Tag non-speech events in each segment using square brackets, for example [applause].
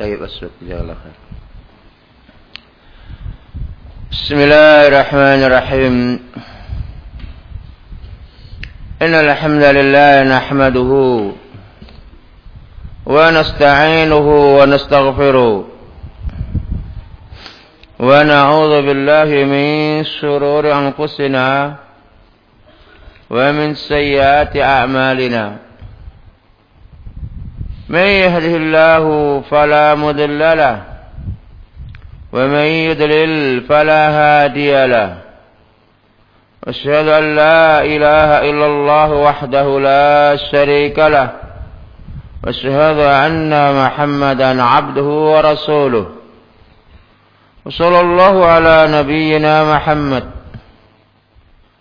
طيب أسلك جزاك الله خير. بسم الله الرحمن الرحيم. إن الحمد لله نحمده ونستعينه ونستغفره ونعوذ بالله من شرور أنفسنا ومن سيئات أعمالنا. من يهده الله فلا مضل له ومن يضلل فلا هادي له. أشهد أن لا إله إلا الله وحده لا شريك له وأشهد أن محمدا عبده ورسوله. وصلى الله على نبينا محمد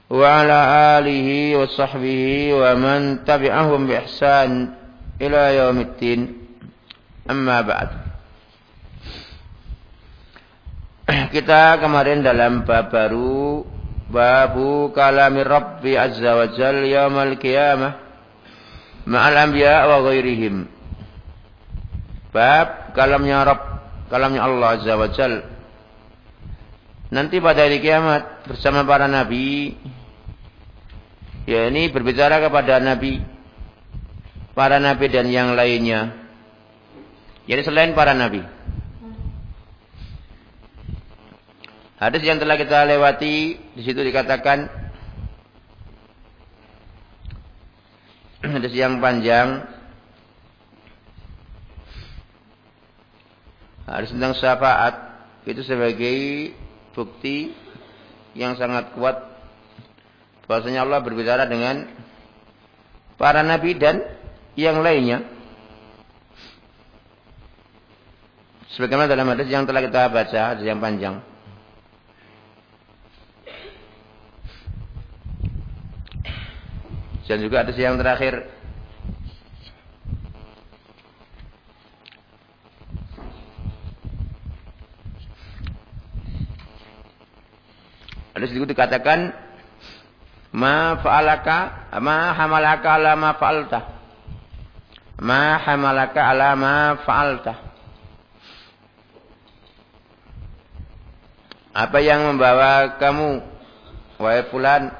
وعلى آله وصحبه ومن تبعهم بإحسان إلى يوم الدين أما بعد kita kemarin dalam bab baru babu kalami Rabbi Azza wa Jal yaumal qiyamah ma'al anbiya wa ghairihim bab kalamnya Rabb kalamnya Allah Azza wa Jal nanti pada hari kiamat bersama para nabi ya ini berbicara kepada nabi para nabi dan yang lainnya. Jadi selain para nabi. Hadis yang telah kita lewati di situ dikatakan [clears throat] hadis yang panjang. Hadis tentang syafaat itu sebagai bukti yang sangat kuat bahwasanya Allah berbicara dengan para nabi dan yang lainnya sebagaimana dalam hadis yang telah kita baca hadis yang panjang Dan juga ada yang terakhir. Ada sedikit dikatakan ma fa'alaka ma hamalaka ala ma fa'alta. Ma hamalaka ala ma fa'alta. Apa yang membawa kamu wahai fulan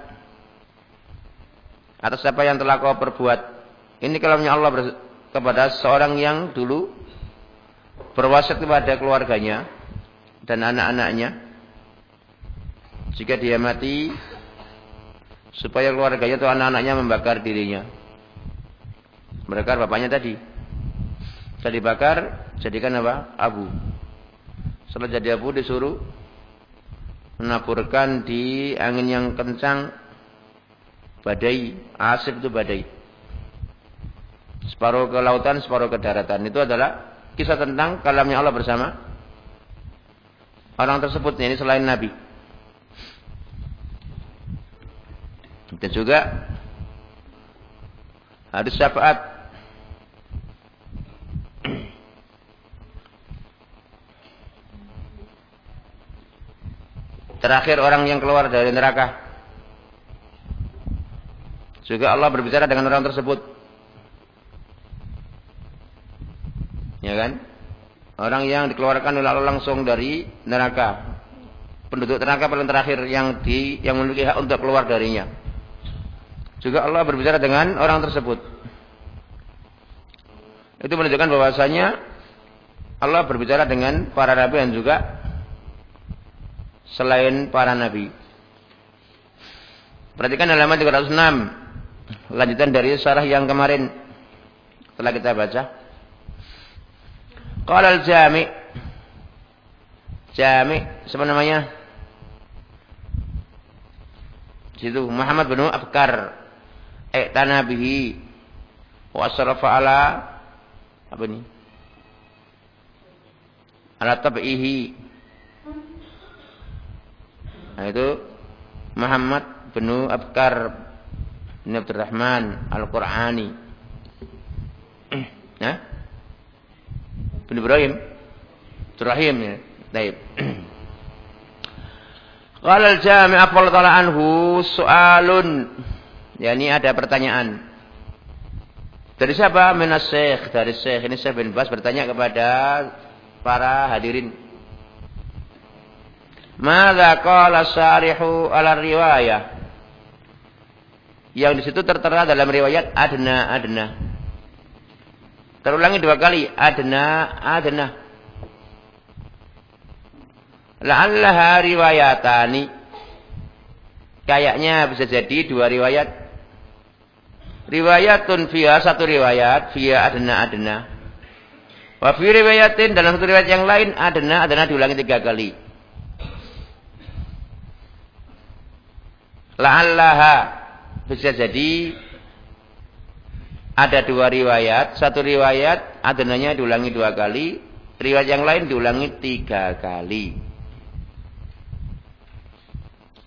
atas apa yang telah kau perbuat. Ini kalamnya Allah kepada seorang yang dulu berwasiat kepada keluarganya dan anak-anaknya. Jika dia mati, supaya keluarganya atau anak-anaknya membakar dirinya. Membakar bapaknya tadi. Setelah dibakar, jadikan apa? Abu. Setelah jadi abu disuruh menaburkan di angin yang kencang Badai, asif itu badai. Separuh ke lautan, separuh ke daratan. Itu adalah kisah tentang kalamnya Allah bersama orang tersebut ini selain Nabi. Dan juga hadis syafaat Terakhir orang yang keluar dari neraka juga Allah berbicara dengan orang tersebut. Ya kan? Orang yang dikeluarkan oleh Allah langsung dari neraka. Penduduk neraka paling terakhir yang di yang memiliki hak untuk keluar darinya. Juga Allah berbicara dengan orang tersebut. Itu menunjukkan bahwasanya Allah berbicara dengan para nabi dan juga selain para nabi. Perhatikan halaman 306 lanjutan dari syarah yang kemarin telah kita baca. Qala al-Jami' Jami' siapa namanya? Situ Muhammad bin Abkar eh tanabihi wa asrafa ala apa ini? Ala tab'ihi. Nah itu Muhammad bin Abkar bin Abdurrahman Al-Qur'ani. [clears throat] Ya? Bin Ibrahim. Abdurrahim ya. Baik. [clears throat] Qala al-Jami' afdal anhu su'alun. Ya ini ada pertanyaan. Dari siapa? Minas Syekh. Dari Syekh. Ini Syekh bin Bas bertanya kepada para hadirin. Mada qala syarihu ala riwayah? Yang di situ tertera dalam riwayat adna adna. Terulangi dua kali adna adna. La'allaha riwayatani. Kayaknya bisa jadi dua riwayat. Riwayatun via satu riwayat via adna adna. Wa fi riwayatin dalam satu riwayat yang lain adna adna diulangi tiga kali. La'allaha bisa jadi ada dua riwayat, satu riwayat adnanya diulangi dua kali, riwayat yang lain diulangi tiga kali.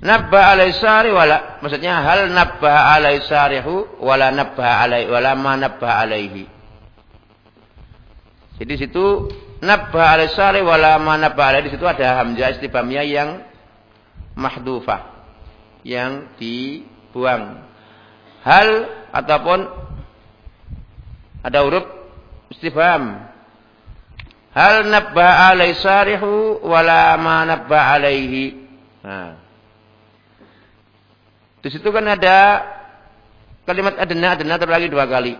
Nabba alai sari wala maksudnya hal nabba alai sarihu wala nabba alai wala ma nabba alaihi. Jadi situ nabba alai sari wala ma nabba alaihi di situ ada hamzah istifhamiyah yang mahdufah yang dibuang. Hal ataupun ada huruf istifham. Hal nabba alai sarihu wala ma nabba alaihi. Nah. Di situ kan ada kalimat adena adena terulangi dua kali.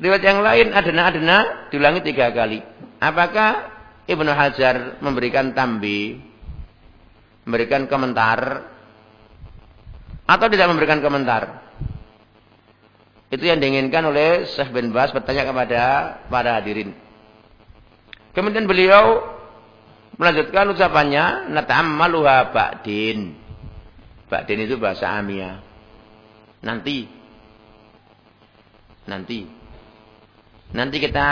Riwayat yang lain adena adena diulangi tiga kali. Apakah Ibnu Hajar memberikan tambi, memberikan komentar, atau tidak memberikan komentar? Itu yang diinginkan oleh Syekh bin Bas bertanya kepada para hadirin. Kemudian beliau melanjutkan ucapannya, nata'ammaluha ba'din. Ba'din itu bahasa Amia. Nanti. Nanti. Nanti kita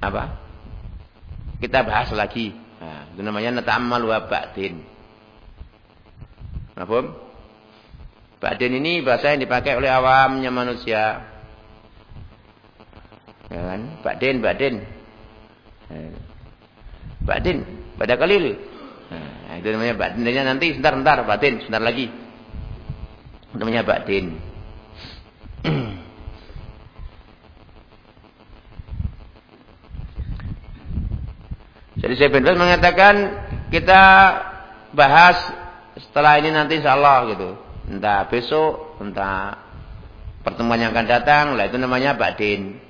apa? Kita bahas lagi. Nah, itu namanya nata'ammal wa ba'din. Apa? Ba'din ini bahasa yang dipakai oleh awamnya manusia. Ya kan? Ba'din, ba'din. Eh, ba'din, pada kalil. Nah, itu namanya batinnya nanti sebentar-sebentar batin, sebentar lagi. Namanya batin. Jadi saya benar mengatakan kita bahas setelah ini nanti insya Allah gitu. Entah besok, entah pertemuan yang akan datang, lah itu namanya batin.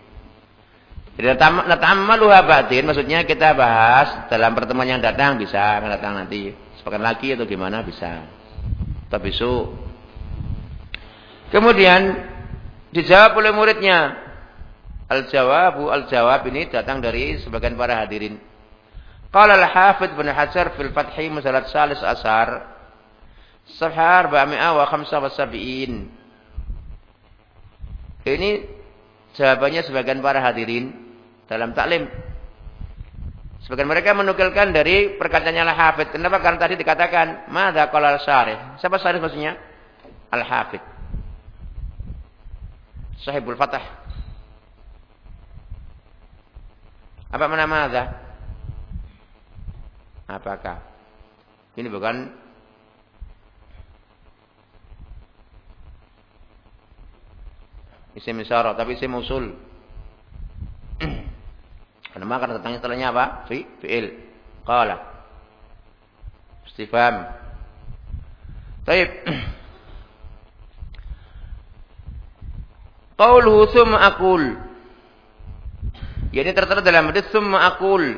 Jadi natamaluha batin maksudnya kita bahas dalam pertemuan yang datang bisa akan datang nanti sepekan lagi atau gimana bisa. Tapi besok. Kemudian dijawab oleh muridnya. Al-jawabu al-jawab ini datang dari sebagian para hadirin. Qala al-Hafidh bin Hajar fil Fathi Musalat Salis Asar Safhar Ba'mi'a wa khamsa wa. Ini jawabannya sebagian para hadirin dalam taklim. Sebagian mereka menukilkan dari perkataannya Al-Hafidh. Kenapa? Karena tadi dikatakan, Mada qala al-syarih. Siapa syarih maksudnya? Al-Hafidh. Sahibul Fatah. Apa mana Mada? Apakah? Ini bukan isim isyarah, tapi isim usul. [clears throat] Karena datangnya setelahnya apa? Fi, fi'il. Qala. Istifham. Baik. [clears throat] Qauluhu summa aqul. Ini tertera dalam hadis summa aqul.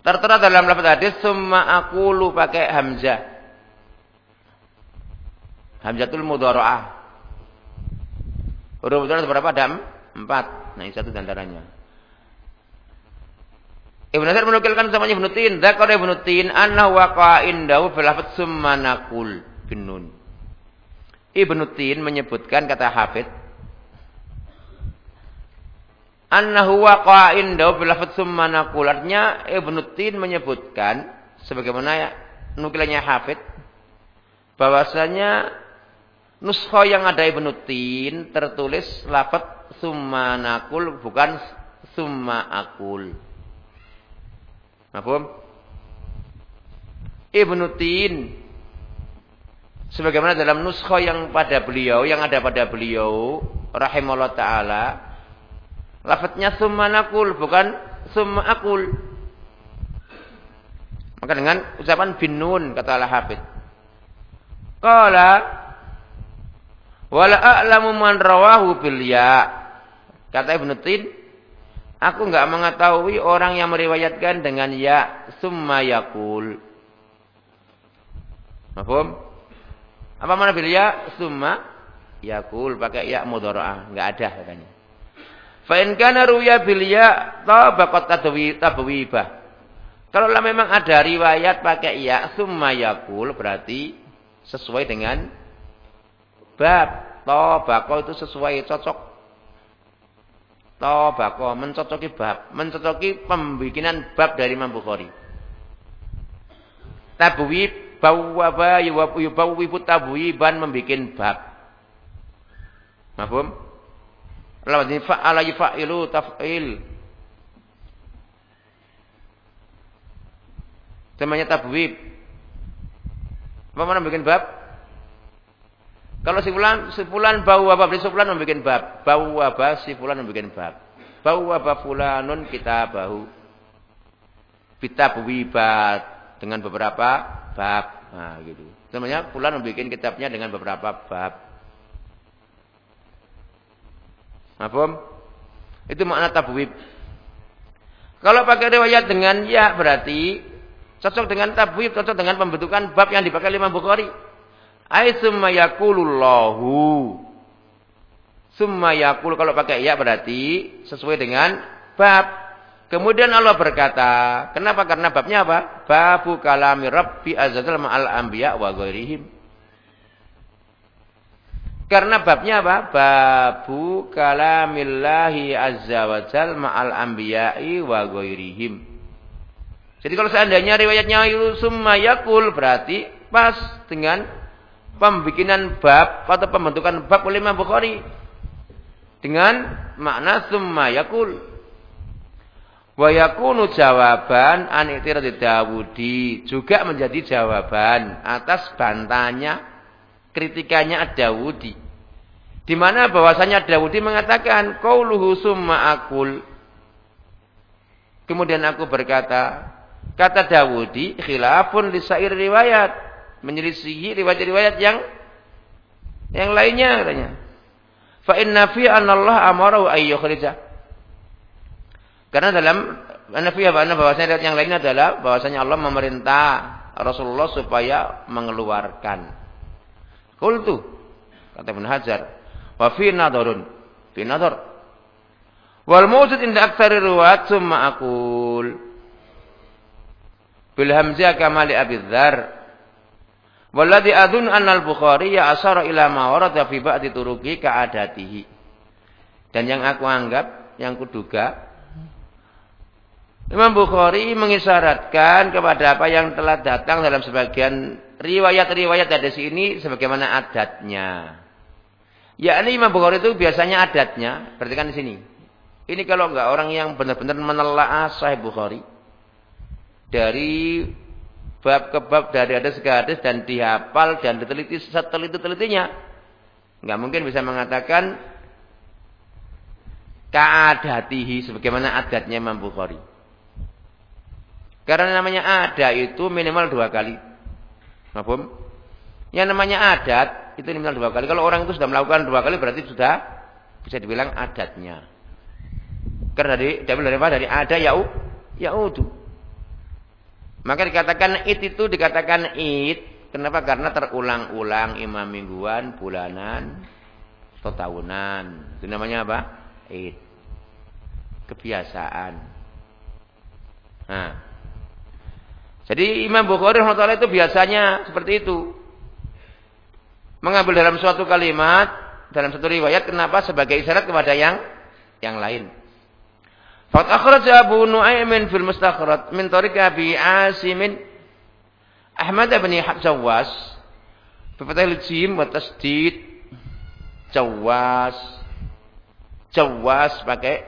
Tertera dalam lafaz hadis summa aqulu pakai hamzah. Hamzatul mudhara'ah. Huruf mudhara'ah berapa? Ada empat. Nah, ini satu di antaranya. Ibnu Nasir menukilkan sama Ibnu Tin, dzakara Ibnu Tin anna waqa indahu fil lafaz summa naqul bin nun. Ibnu Tin menyebutkan kata Hafid annahu waqa indahu fil lafaz summa naqul. Artinya Ibnu Tin menyebutkan sebagaimana nukilannya Hafid bahwasanya nuskha yang ada Ibnu Tin tertulis lafaz summa nakul bukan summa akul. Mahfum? Ibnu Tin sebagaimana dalam nuskha yang pada beliau yang ada pada beliau rahimahullah taala Lafadznya summa nakul bukan summa akul. Maka dengan ucapan bin nun kata Al-Hafidz. Qala wala a'lamu man rawahu bil ya. Kata Ibnu Tin, aku enggak mengetahui orang yang meriwayatkan dengan ya summa yakul. Mahfum? Apa mana bil ya summa yakul pakai ya mudharaah, enggak ada katanya. Fa in kana ruya bil ya tabaqat tabwibah. Kalau memang ada riwayat pakai ya summa yakul berarti sesuai dengan bab. Tabaqah itu sesuai cocok. Tabaqah mencocoki bab, mencocoki pembikinan bab dari Imam Bukhari. Tabwib bawwaba yubawwibu tabwiban membikin bab. Mahfum? Lawan fa'ala yufa'ilu taf'il. Namanya tabwib. Apa mana bikin bab? Kalau si fulan, si fulan bau apa? Si fulan membuat bab. Bau apa? Si fulan membuat bab. Bau apa fulanun kita bahu. Bitabwibat dengan beberapa bab. Nah, gitu. Namanya fulan membuat kitabnya dengan beberapa bab. Mahfum? Itu makna tabwib. Kalau pakai riwayat dengan ya berarti Cocok dengan tabwib, cocok dengan pembentukan bab yang dipakai Imam Bukhari. Ai summa. Summa yakul kalau pakai ya berarti sesuai dengan bab. Kemudian Allah berkata, kenapa? Karena babnya apa? Babu kalami Rabbi azza ma'al anbiya wa ghairihim. Karena babnya apa? Babu kalamillahi azza wa jal ma'al anbiya'i wa ghairihim. Jadi kalau seandainya riwayatnya summa yakul berarti pas dengan pembikinan bab atau pembentukan bab oleh Imam Bukhari dengan makna summa yakul. Wa yakunu jawaban an itiradi Dawudi juga menjadi jawaban atas bantahannya kritikannya Dawudi. Di mana bahwasanya Dawudi mengatakan qauluhu summa akul. Kemudian aku berkata, Kata Dawudi, khilafun lisair riwayat. Menyelisihi riwayat-riwayat yang yang lainnya katanya. Fa inna fi anallah amarahu ayyukhrija. Karena dalam nafi apa bahwasanya riwayat yang lainnya adalah bahwasanya Allah memerintah Rasulullah supaya mengeluarkan. Qultu kata Ibnu Hajar, wa fi nadharun. Fi nadhar. Wal mawjud inda aktsari riwayat summa aqul bil hamzah kama li Abi Dzar. Walladhi adun annal Bukhari ya asara ila ma warada fi ba'di turuki ka'adatihi. Dan yang aku anggap, yang kuduga, Imam Bukhari mengisyaratkan kepada apa yang telah datang dalam sebagian riwayat-riwayat dari sini sebagaimana adatnya. Ya ini Imam Bukhari itu biasanya adatnya, perhatikan di sini. Ini kalau enggak orang yang benar-benar menelaah Sahih Bukhari, dari bab ke bab dari hadis ke hadis dan dihafal dan diteliti seteliti-telitinya. Enggak mungkin bisa mengatakan kaadatihi sebagaimana adatnya Imam Bukhari. Karena namanya ada itu minimal dua kali. Maafum? Yang namanya adat itu minimal dua kali. Kalau orang itu sudah melakukan dua kali berarti sudah bisa dibilang adatnya. Karena dari dari apa? Dari ada yau yaudu. Maka dikatakan id itu dikatakan id. Kenapa? Karena terulang-ulang imam mingguan, bulanan, atau tahunan. Itu namanya apa? Id. Kebiasaan. Nah. Jadi Imam Bukhari rahimahullah itu biasanya seperti itu. Mengambil dalam suatu kalimat, dalam satu riwayat, kenapa? Sebagai isyarat kepada yang yang lain. Faqad akhraj Abu Nu'aimin fil Mustakhraj min tariq Abi Asim Ahmad bin Jawas bi fathil jim wa tasdid Jawas Jawas pakai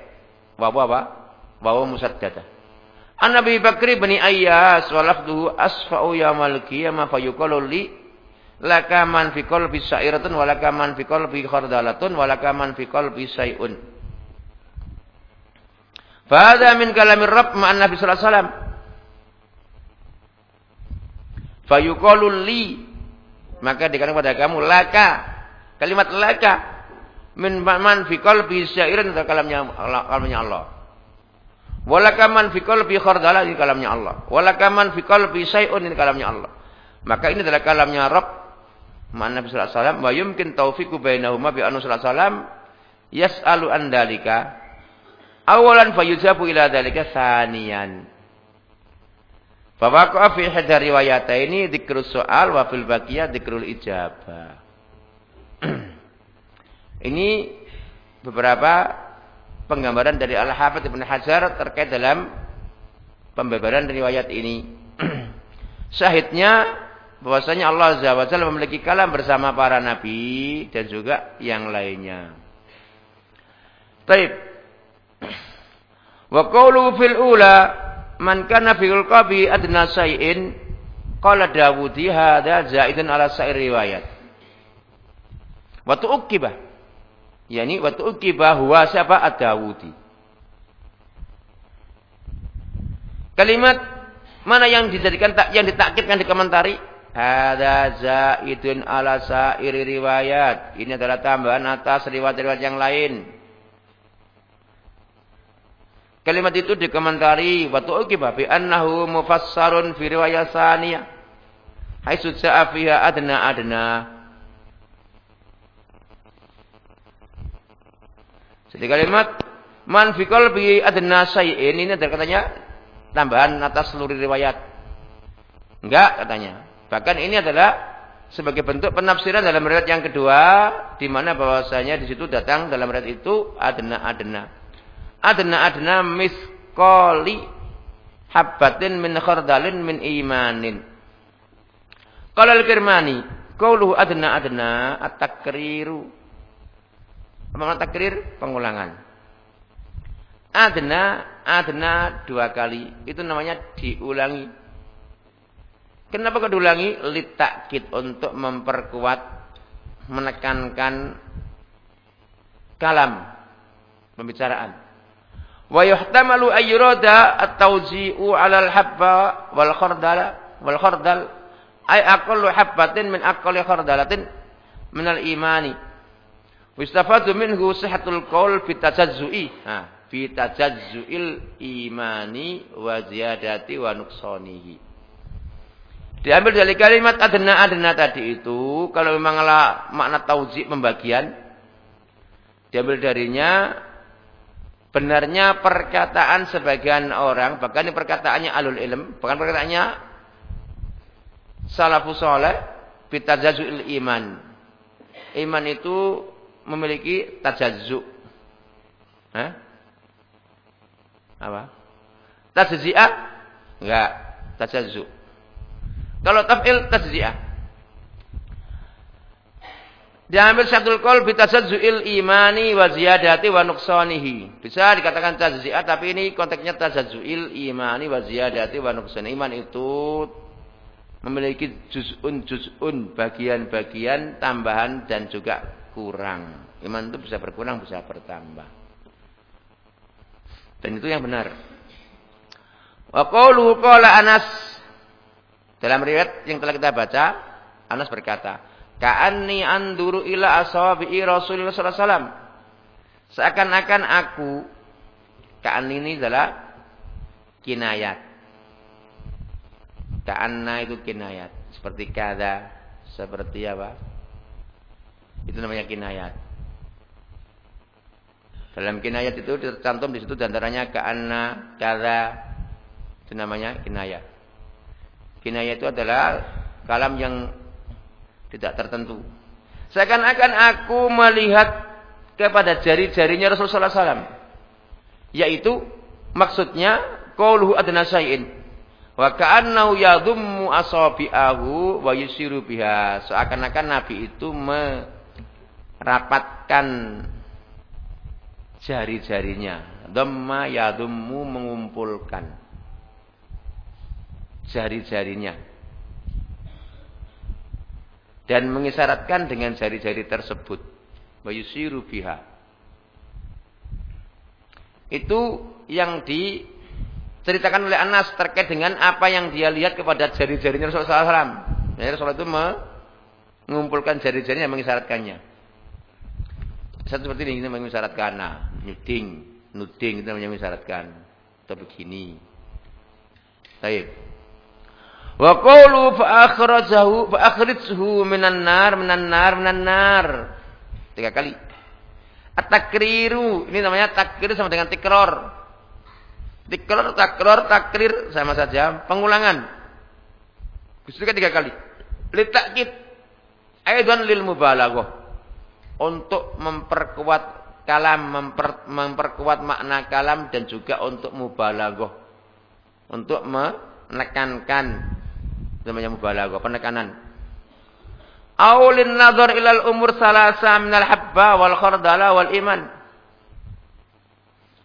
wawu apa? Wawu musaddada. An Nabi Bakri bin Ayyas wa lafduhu asfa'u yaumil qiyamah fayuqalu li laka man fi qalbi sa'iratun wa laka man fi qalbi khardalatun wa laka man fi qalbi say'un. Fahadha min kalamir Rabb ma'an Nabi sallallahu alaihi wasallam. Fayuqalu li maka dikatakan pada kamu laka kalimat laka min man fi qalbi syairin kalamnya Allah kalamnya Allah. Walaka man fi qalbi khardala ini kalamnya Allah. Walaka man fi qalbi syai'un ini kalamnya Allah. Maka ini adalah kalamnya Rabb ma'an Nabi sallallahu alaihi wasallam wa yumkin taufiqu bainahuma bi anna sallallahu alaihi wasallam yas'alu an dalika awalan fayujabu ila dalika saniyan Fawaqa fi hadar riwayat ini dikrul soal wa fil baqiyah ijabah. [clears throat] ini beberapa penggambaran dari Al-Hafidz Ibnu Hajar terkait dalam pembebaran riwayat ini. [clears throat] Syahidnya bahwasanya Allah Azza wa Jalla memiliki kalam bersama para nabi dan juga yang lainnya. Baik. Wa qawlu fil ula man kana fil qabi adna say'in qala Dawudi hadza zaidan ala sa'ir riwayat. Wa tu'kiba. Yani wa tu'kiba huwa siapa ad-Dawudi. Kalimat mana yang dijadikan tak yang ditakkitkan di komentari? Hadza zaidun ala sa'ir riwayat. Ini adalah tambahan atas riwayat-riwayat yang lain. Kalimat itu dikomentari wa tu'qiba bi annahu mufassarun fi riwayat saniyah. Sa'a fiha adna adna. Jadi kalimat man fi qalbi adna syai'in ini ada katanya tambahan atas seluruh riwayat. Enggak katanya. Bahkan ini adalah sebagai bentuk penafsiran dalam riwayat yang kedua di mana bahwasanya di situ datang dalam riwayat itu adna adna adna-adna miskoli habbatin min khardalin min imanin. Qala al-Kirmani, qauluhu adna-adna at-takriru. Apa makna takrir? Pengulangan. Adna, adna dua kali. Itu namanya diulangi. Kenapa kok diulangi? Litakid untuk memperkuat, menekankan kalam pembicaraan. Wa yuhtamalu ayyurada at-tawzi'u 'ala al-habba wal khardal wal khardal ay aqallu habbatin min aqalli khardalatin min al-imani. Wistafadu minhu sihhatul qaul fi tajazzu'i. Ha, fi tajazzu'il imani wa ziyadati wa nuqsanihi. Diambil dari kalimat adna-adna tadi itu, kalau memang makna tauzi pembagian, diambil darinya benarnya perkataan sebagian orang, bahkan ini perkataannya alul ilm, bahkan perkataannya salafus soleh, bitajazu'il iman. Iman itu memiliki tajazu. Hah? Apa? Tajzi'ah? Enggak, tajazu. Kalau taf'il tajzi'ah. Diambil satu kol bitasadzul imani wa ziyadati wa nuqsanihi. Bisa dikatakan tazzi'ah tapi ini konteksnya tazadzul imani wa ziyadati wa. Iman itu memiliki juz'un juz'un bagian-bagian tambahan dan juga kurang. Iman itu bisa berkurang, bisa bertambah. Dan itu yang benar. Wa qawluhu qala Anas dalam riwayat yang telah kita baca, Anas berkata, Ka'anni anduru ila asabi'i Rasulullah sallallahu alaihi wasallam. Seakan-akan aku ka'anni ini adalah kinayat. Ka'anna itu kinayat. Seperti kada, seperti apa? Itu namanya kinayat. Dalam kinayat itu tercantum di situ di antaranya ka'anna, kada, itu namanya kinayat. Kinayat itu adalah kalam yang tidak tertentu. Seakan-akan aku melihat kepada jari-jarinya Rasulullah SAW. Yaitu maksudnya qauluhu adna syai'in. Wa ka'annahu yadhummu asabi'ahu wa yusiru biha. Seakan-akan Nabi itu merapatkan jari-jarinya. Dhamma yadhummu mengumpulkan jari-jarinya dan mengisyaratkan dengan jari-jari tersebut. Mayusiru biha. Itu yang diceritakan oleh Anas terkait dengan apa yang dia lihat kepada jari-jarinya Rasulullah SAW. Jadi Rasulullah itu mengumpulkan jari-jarinya mengisyaratkannya. Satu seperti ini kita mengisyaratkan, nah, nuding, nuding kita mengisyaratkan. Atau begini. Baik. Wa qulu fa akhrajahu fa akhrijhu minan nar minan nar minan nar. Tiga kali. At-takriru, ini namanya takrir sama dengan tikror. Tikror, takror, takrir sama saja, pengulangan. Bisa tiga kali. Litakid aidan lil mubalaghah. Untuk memperkuat kalam, memper, memperkuat makna kalam dan juga untuk mubalaghah. Untuk menekankan namanya mubalaghah, penekanan. Aulin nazar ilal umur salasa minal habba wal khardala wal iman.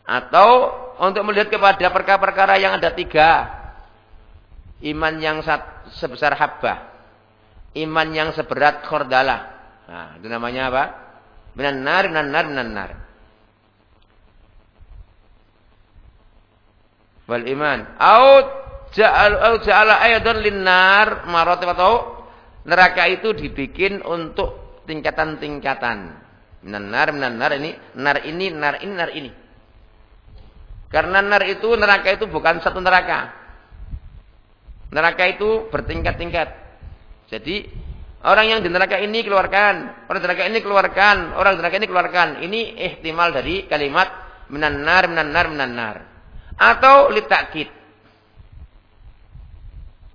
Atau untuk melihat kepada perkara-perkara yang ada tiga. Iman yang sebesar habba. Iman yang seberat khardala. Nah, itu namanya apa? Minan nar, minan nar, minan nar. Wal iman. Au ja'al ja'ala aydan linnar maratib atau neraka itu dibikin untuk tingkatan-tingkatan. Nar, nar ini, nar ini, nar ini, nar ini. Karena nar itu neraka itu bukan satu neraka. Neraka itu bertingkat-tingkat. Jadi orang yang di neraka ini keluarkan, orang neraka ini keluarkan, orang di neraka ini keluarkan. Ini ihtimal dari kalimat minan nar, minan nar, minan nar. Atau litakid.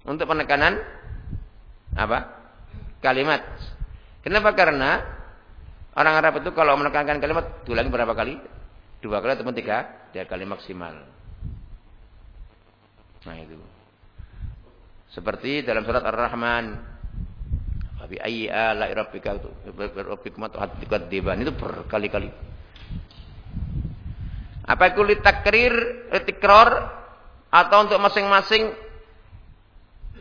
Untuk penekanan apa? kalimat. Kenapa? Karena orang Arab itu kalau menekankan kalimat diulangi berapa kali? Dua kali ataupun tiga, dia kali maksimal. Nah itu. Seperti dalam surat Ar-Rahman. Abi ayyi ala'i rabbika rabbikum tukadziban itu berkali-kali. Apa itu litakrir, litikrar atau untuk masing-masing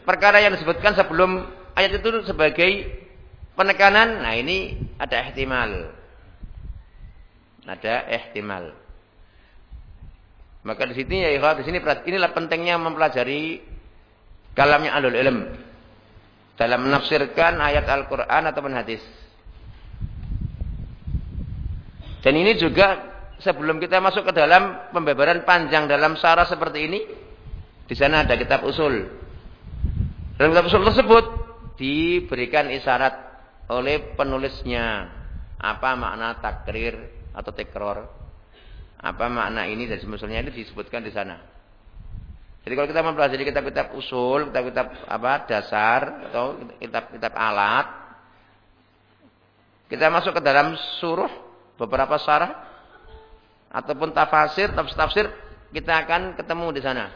perkara yang disebutkan sebelum ayat itu sebagai penekanan, nah ini ada ihtimal. Ada ihtimal. Maka di sini ya ikhwat, di sini inilah pentingnya mempelajari kalamnya alul ilm dalam menafsirkan ayat Al-Qur'an atau hadis. Dan ini juga sebelum kita masuk ke dalam pembebaran panjang dalam syarah seperti ini, di sana ada kitab usul. Dalam kitab usul tersebut diberikan isyarat oleh penulisnya. Apa makna takrir atau tekror? Apa makna ini dan semestinya ini disebutkan di sana. Jadi kalau kita mempelajari kitab-kitab usul kitab-kitab apa dasar atau kitab-kitab alat kita masuk ke dalam suruh beberapa syarah ataupun tafsir tafsir kita akan ketemu di sana.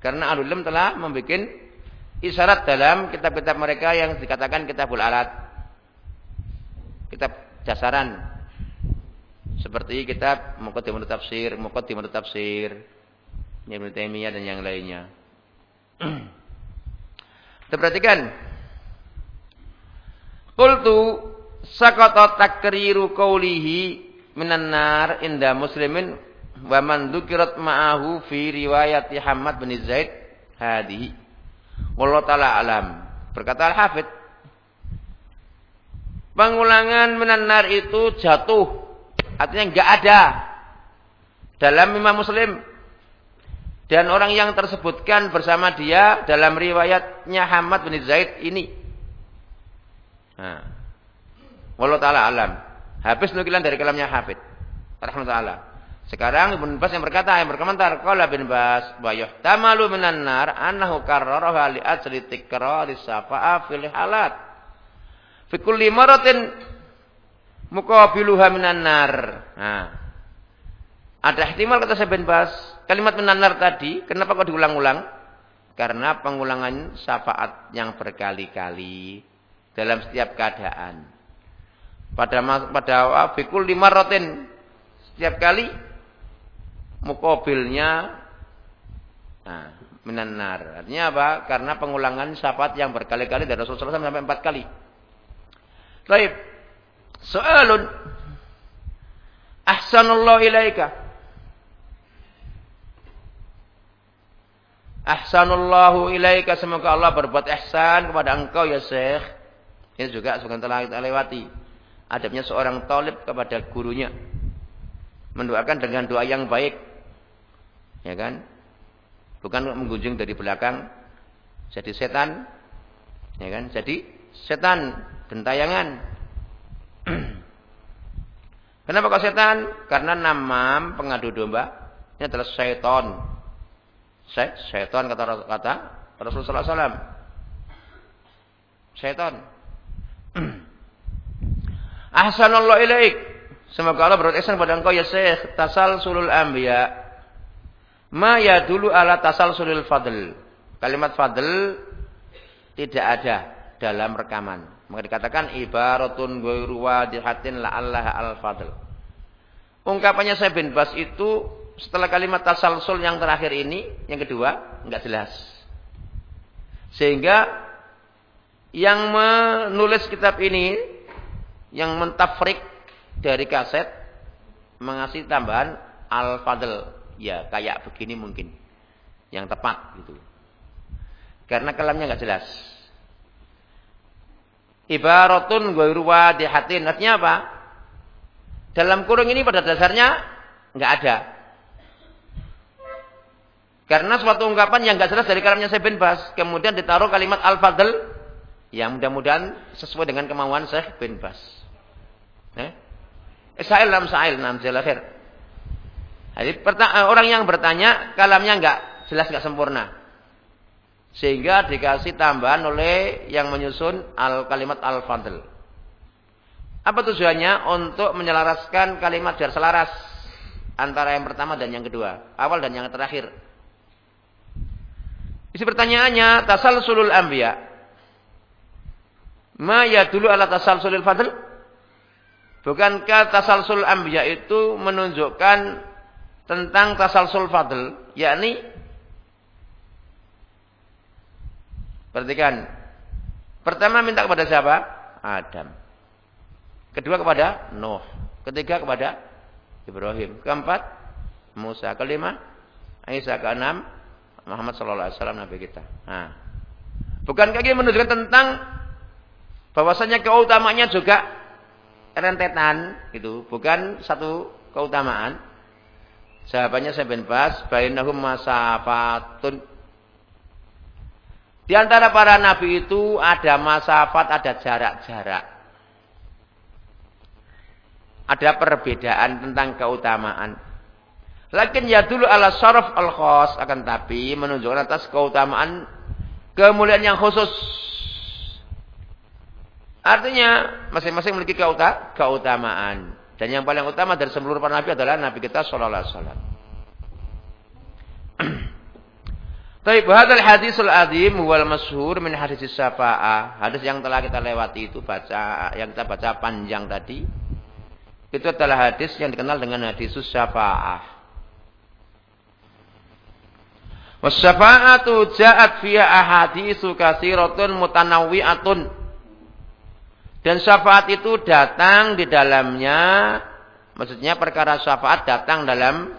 Karena alulim telah membuat isyarat dalam kitab-kitab mereka yang dikatakan kitabul alat. Kitab dasaran. Seperti kitab Muqaddimah Tafsir, Muqaddimah Tafsir, Ibnu Taimiyah dan yang lainnya. [clears throat] Kita perhatikan. Qultu sakata takriru qawlihi minan nar inda muslimin wa man dzukirat ma'ahu fi riwayati Hamad bin Zaid hadhihi Wallah ta'ala alam. Berkata Al-Hafidh. Pengulangan menanar itu jatuh. Artinya enggak ada. Dalam Imam Muslim. Dan orang yang tersebutkan bersama dia dalam riwayatnya Hamad bin Zaid ini. Nah. Ta'ala alam. Habis nukilan dari kalamnya Hafid. Rahmatullah. Sekarang Ibn Bas yang berkata, yang berkomentar, Qala bin Bas, wa yuhtamalu minan nar annahu karraraha li ajli tikrari safa'a fil halat. Fi kulli maratin muqabiluha minan. Nah. Ada ihtimal kata saya bin Bas, kalimat minan nar tadi, kenapa kok diulang-ulang? Karena pengulangan syafaat yang berkali-kali dalam setiap keadaan. Pada pada fikul lima rotin setiap kali mukobilnya nah, menanar. Artinya apa? Karena pengulangan syafaat yang berkali-kali dari Rasulullah SAW sampai empat kali. Baik. Soalun. Ahsanullah ilaika. Ahsanullahu ilaika semoga Allah berbuat ihsan kepada engkau ya Syekh. Ini juga sudah telah kita lewati. Adabnya seorang talib kepada gurunya. Mendoakan dengan doa yang baik. Ya kan? Bukan menggunjing dari belakang. Jadi setan. Ya kan? Jadi setan. Gentayangan. [clears throat] Kenapa kok setan? Karena namam pengadu domba. Ini adalah setan. Syaitan kata kata Rasulullah SAW. Syaitan. [clears throat] Ahsanallahu ilaik. Semoga Allah berbuat ihsan pada engkau ya Syekh. Tasal sulul anbiya. Ma ya dulu ala tasal sulul fadl. Kalimat fadl tidak ada dalam rekaman. Maka dikatakan ibaratun ghairu wadihatin Allah al-fadl. Ungkapannya saya bin Bas itu setelah kalimat tasalsul yang terakhir ini, yang kedua, enggak jelas. Sehingga yang menulis kitab ini, yang mentafrik dari kaset, mengasih tambahan al-fadl. Ya, kayak begini mungkin. Yang tepat gitu. Karena kalamnya enggak jelas. Ibaratun ghairu wadihatin. Artinya apa? Dalam kurung ini pada dasarnya enggak ada. Karena suatu ungkapan yang gak jelas dari kalamnya Syekh bin Bas. Kemudian ditaruh kalimat Al-Fadl. Yang mudah-mudahan sesuai dengan kemauan Syekh bin Bas. Eh? Sa'il lam sa'il nam jelafir. Jadi eh, orang yang bertanya kalamnya enggak jelas enggak sempurna. Sehingga dikasih tambahan oleh yang menyusun al kalimat al-fadl. Apa tujuannya? Untuk menyelaraskan kalimat biar selaras antara yang pertama dan yang kedua, awal dan yang terakhir. Isi pertanyaannya tasalsulul anbiya. Ma dulu ala tasalsulil fadl? Bukankah tasalsul anbiya itu menunjukkan tentang tasalsul fadl, yakni Perhatikan. Pertama minta kepada siapa? Adam. Kedua kepada Nuh. Ketiga kepada Ibrahim. Keempat Musa. Kelima Isa. Keenam Muhammad sallallahu alaihi wasallam nabi kita. Nah. Bukankah menunjukkan tentang bahwasanya keutamanya juga rentetan gitu, bukan satu keutamaan. Sahabatnya saya bin Bas, bainahum masafatun. Di antara para nabi itu ada masafat, ada jarak-jarak. Ada perbedaan tentang keutamaan. Lakin ya dulu ala syaraf al khos akan tapi menunjukkan atas keutamaan kemuliaan yang khusus. Artinya masing-masing memiliki keuta keutamaan. Dan yang paling utama dari seluruh para nabi adalah nabi kita sallallahu alaihi wasallam. [clears throat] Baik, hadal hadisul azim wal masyhur min hadis syafa'ah. Hadis yang telah kita lewati itu baca yang kita baca panjang tadi. Itu adalah hadis yang dikenal dengan hadis syafa'ah. Wasyafa'atu ja'at fiha ahaditsu katsiratun mutanawwi'atun. Dan syafaat itu datang di dalamnya maksudnya perkara syafaat datang dalam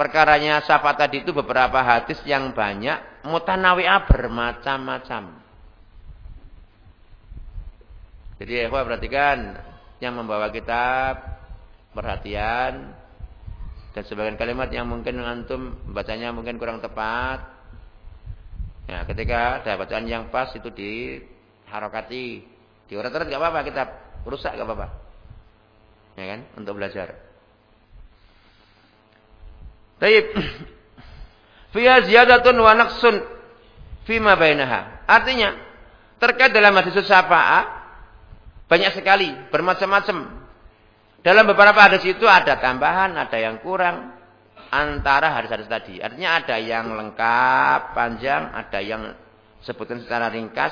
perkaranya syafaat tadi itu beberapa hadis yang banyak mutanawi'ah bermacam-macam. Jadi ya perhatikan yang membawa kitab perhatian dan sebagian kalimat yang mungkin antum bacanya mungkin kurang tepat. Ya, ketika ada bacaan yang pas itu di diurat-urat gak apa-apa, kita rusak gak apa-apa. Ya kan? Untuk belajar. Taib. [clears throat] Fiya ziyadatun wa naqsun fima bainaha. Artinya, terkait dalam hadis syafa'ah banyak sekali, bermacam-macam dalam beberapa hadis itu ada tambahan, ada yang kurang antara hadis-hadis tadi. Artinya ada yang lengkap, panjang, ada yang sebutkan secara ringkas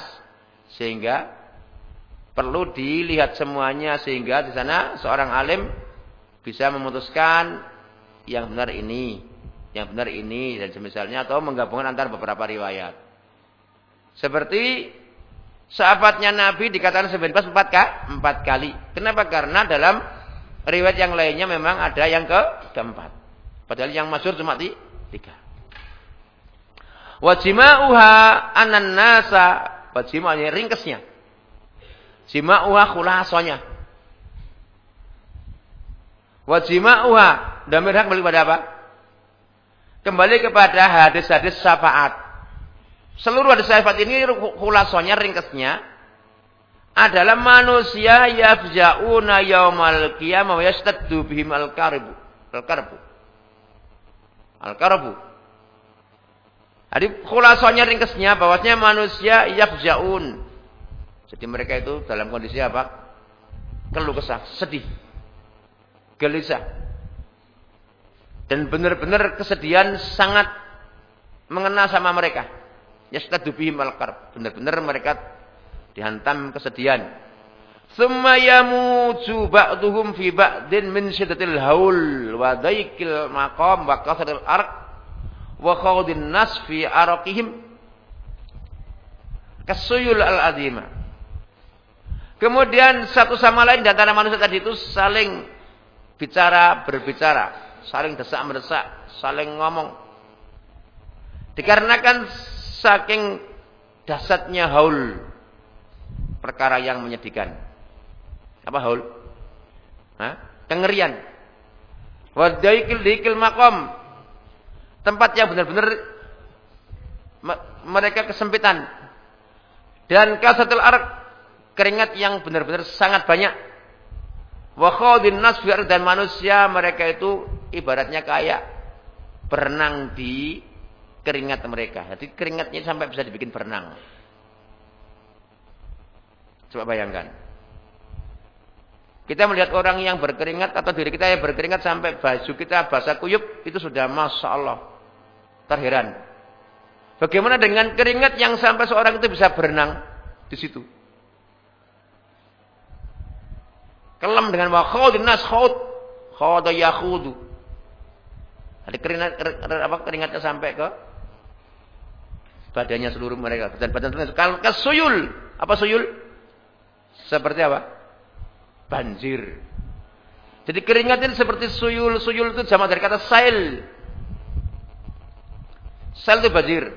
sehingga perlu dilihat semuanya sehingga di sana seorang alim bisa memutuskan yang benar ini, yang benar ini dan semisalnya atau menggabungkan antara beberapa riwayat. Seperti sahabatnya Nabi dikatakan sebentar empat kali. Kenapa? Karena dalam Riwayat yang lainnya memang ada yang ke keempat. Padahal yang masyur cuma di tiga. Wajima'uha anan nasa. Wajima'nya ringkesnya. Jima'uha khulasonya. Wajima'uha. Damir hak kembali pada apa? Kembali kepada hadis-hadis syafaat. Seluruh hadis syafaat ini khulasonya, ringkesnya. Adalah manusia yafja'una yaumal qiyamah wa yastaddu bihim al-karbu. Al-karbu. Al-karbu. Jadi khulasonya ringkesnya bahwasanya manusia yafja'un. Jadi mereka itu dalam kondisi apa? Keluh kesah, sedih. Gelisah. Dan benar-benar kesedihan sangat mengena sama mereka. Yastadu bihim al-karb. Benar-benar mereka dihantam kesedihan. Summa yamuju ba'duhum fi ba'din min syiddatil haul wa daikil maqam wa kasril arq wa khawdin nas fi kasuyul al-azima. Kemudian satu sama lain di antara manusia tadi itu saling bicara, berbicara, saling desak-mendesak, saling ngomong. Dikarenakan saking dasarnya haul perkara yang menyedihkan. Apa haul? Hah? Kengerian. Wadaikil dikil makom tempat yang benar-benar mereka kesempitan. Dan kasatul arak keringat yang benar-benar sangat banyak. Wa nasfir dan manusia mereka itu ibaratnya kayak berenang di keringat mereka. Jadi keringatnya sampai bisa dibikin berenang. Coba bayangkan. Kita melihat orang yang berkeringat atau diri kita yang berkeringat sampai baju kita basah kuyup itu sudah masya Allah terheran. Bagaimana dengan keringat yang sampai seorang itu bisa berenang di situ? Kelam dengan wa khawdun nas khawd. Khawda yakhudu. Ada keringat, apa, keringatnya sampai ke badannya seluruh mereka. Dan badan seluruh. Kalau ke suyul. Apa suyul? Seperti apa? Banjir. Jadi keringat ini seperti suyul. Suyul itu sama dari kata sail. Sel itu banjir.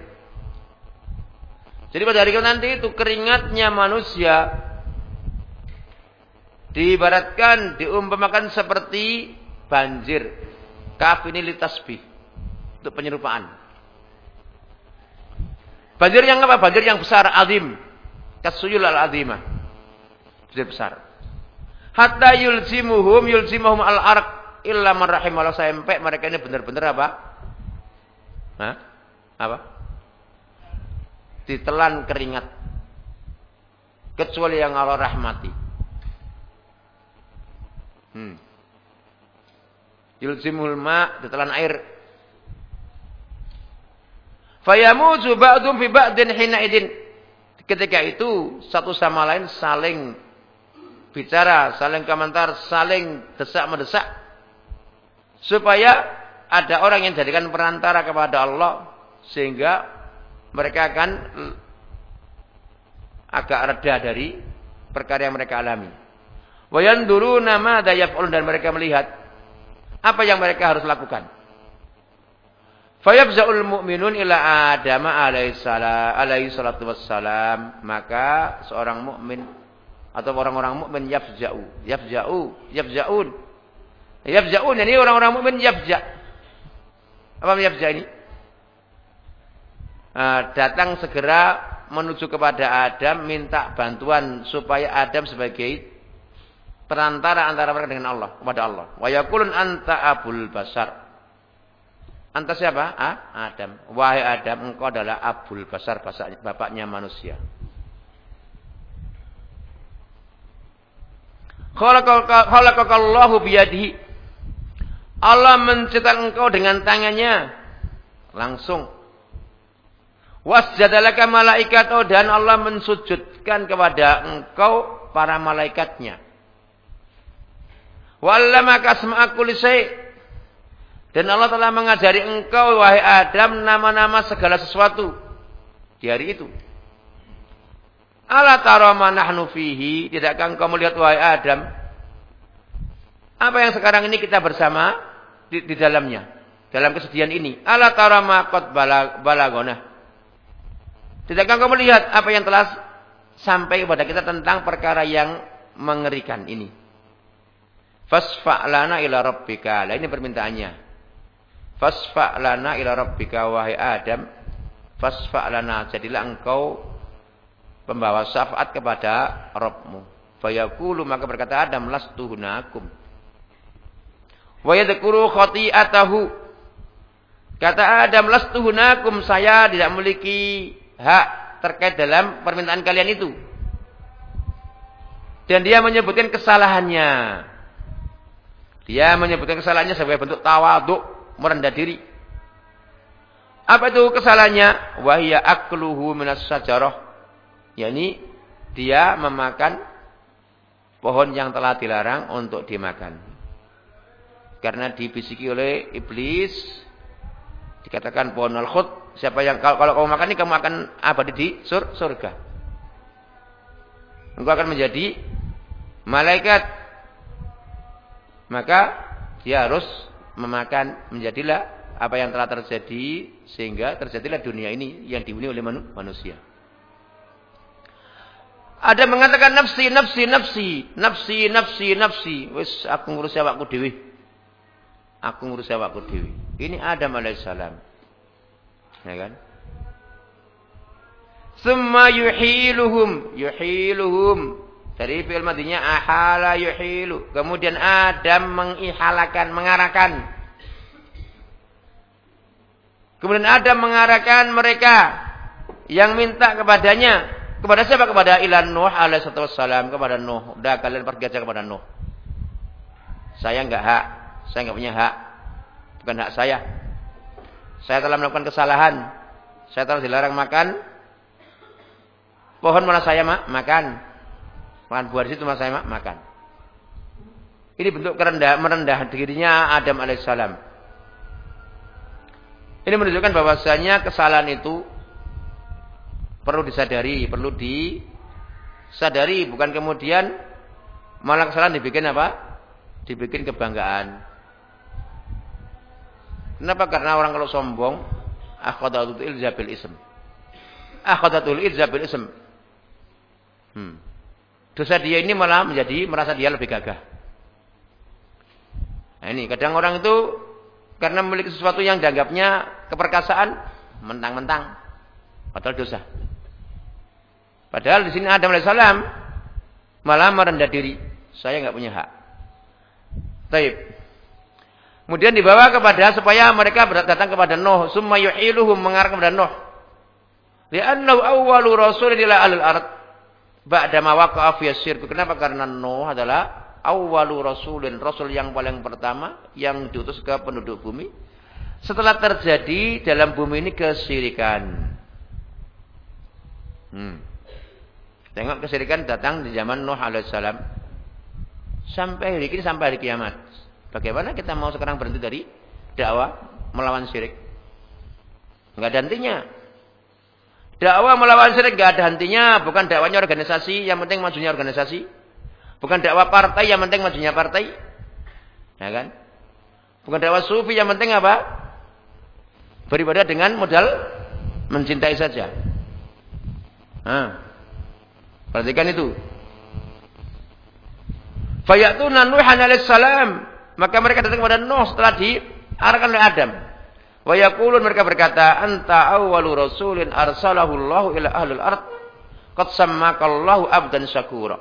Jadi pada hari nanti itu keringatnya manusia diibaratkan, diumpamakan seperti banjir. Kaf ini litasbih. Untuk penyerupaan. Banjir yang apa? Banjir yang besar, azim. Kasuyul al-azimah. Banjir besar. Hatta yulzimuhum yulzimuhum al-arq illa man rahimallahu sampai mereka ini benar-benar apa? Hah? apa? Ditelan keringat. Kecuali yang Allah rahmati. Hmm. Yulzimul ma, ditelan air. Fayamuzu ba'dum fi ba'din hina idin. Ketika itu satu sama lain saling bicara, saling komentar, saling desak-mendesak supaya ada orang yang jadikan perantara kepada Allah sehingga mereka akan agak reda dari perkara yang mereka alami. Dulu nama dayaf'ulun dan mereka melihat apa yang mereka harus lakukan. Fayabza'ul mu'minun ila Adam alaihi salatu wassalam. Maka seorang mukmin atau orang-orang mukmin yafja'u, yafja'u, yafja'un. Yafja'un ini orang-orang mukmin yafja'. Apa yafja' ini? Eh, datang segera menuju kepada Adam minta bantuan supaya Adam sebagai perantara antara mereka dengan Allah kepada Allah. Wa yakulun anta abul basar. Anta siapa? Ah, Adam. Wahai Adam, engkau adalah abul basar, bapaknya manusia. Khalaqakallahu biyadihi. Allah menciptakan engkau dengan tangannya. Langsung. Wasjadalaka malaikat dan Allah mensujudkan kepada engkau para malaikatnya. Wallamaka kulli Dan Allah telah mengajari engkau wahai Adam nama-nama segala sesuatu di hari itu. Ala tara nahnu fihi? Tidakkah engkau melihat wahai Adam apa yang sekarang ini kita bersama di, di dalamnya? Dalam kesedihan ini. Ala tara ma balagona. Tidakkah kau melihat apa yang telah sampai kepada kita tentang perkara yang mengerikan ini? Fasfa'lana ila rabbika. Lah ini permintaannya. Fasfa'lana ila rabbika wahai Adam. Fasfa'lana. Jadilah engkau pembawa syafaat kepada Rabbmu. Fayaqulu maka berkata Adam lastu hunakum. Wa yadhkuru khati'atahu. Kata Adam lastu hunakum saya tidak memiliki hak terkait dalam permintaan kalian itu. Dan dia menyebutkan kesalahannya. Dia menyebutkan kesalahannya sebagai bentuk tawaduk, merendah diri. Apa itu kesalahannya? Wahia akluhu minas sajarah. Yani dia memakan pohon yang telah dilarang untuk dimakan. Karena dibisiki oleh iblis dikatakan pohon al-khut Siapa yang kalau, kalau kamu makan ini kamu akan abadi di sur, surga. Engkau akan menjadi malaikat. Maka dia harus memakan menjadilah apa yang telah terjadi sehingga terjadilah dunia ini yang dihuni oleh manusia. Ada mengatakan nafsi, nafsi, nafsi, nafsi, nafsi, nafsi. Wis aku ngurus awakku dewi. Aku ngurus awakku dewi. Ini Adam alaihissalam. Ya kan? Summa yuhiluhum. Yuhiluhum. Dari fi'il madinya ahala yuhilu. Kemudian Adam mengihalakan, mengarahkan. Kemudian Adam mengarahkan mereka yang minta kepadanya. Kepada siapa? Kepada ilan Nuh alaihissalam. Kepada Nuh. Udah kalian pergi aja kepada Nuh. Saya enggak hak. Saya enggak punya hak. Bukan hak saya. Saya telah melakukan kesalahan. Saya telah dilarang makan. Pohon mana saya mak? Makan. Makan buah di situ mana saya mak? Makan. Ini bentuk kerendah, merendah dirinya Adam alaihissalam. Ini menunjukkan bahwasanya kesalahan itu perlu disadari, perlu disadari, bukan kemudian malah kesalahan dibikin apa? Dibikin kebanggaan. Kenapa? Karena orang kalau sombong, akhadatul ilzabil ism. Akhadatul ilzabil ism. Hmm. Dosa dia ini malah menjadi merasa dia lebih gagah. Nah ini kadang orang itu karena memiliki sesuatu yang dianggapnya keperkasaan, mentang-mentang padahal dosa. Padahal di sini Adam alaihissalam malah merendah diri. Saya nggak punya hak. Taib. Kemudian dibawa kepada supaya mereka datang kepada Nuh, summa yuhiluhum mengarah kepada Nuh. Li'annahu awwalu rasulin ila alil ard ba'da ma waqa'a fi syirk. Kenapa? Karena Nuh adalah awwalu rasulin, rasul yang paling pertama yang diutus ke penduduk bumi. Setelah terjadi dalam bumi ini kesyirikan. Hmm. Tengok kesyirikan datang di zaman Nuh alaihissalam. Sampai hari ini sampai hari kiamat. Bagaimana kita mau sekarang berhenti dari dakwah melawan syirik? Enggak ada hentinya. Dakwah melawan syirik enggak ada hentinya, bukan dakwanya organisasi, yang penting majunya organisasi. Bukan dakwah partai, yang penting majunya partai. Ya kan? Bukan dakwah sufi, yang penting apa? Beribadah dengan modal mencintai saja. Nah, perhatikan itu. Fayatuna Nuhan alaihissalam maka mereka datang kepada Nuh setelah diarahkan oleh Adam. Wa mereka berkata, "Anta awwalu rasulin arsalahu Allahu ila ahlil ard. Qad sammakallahu abdan syakura."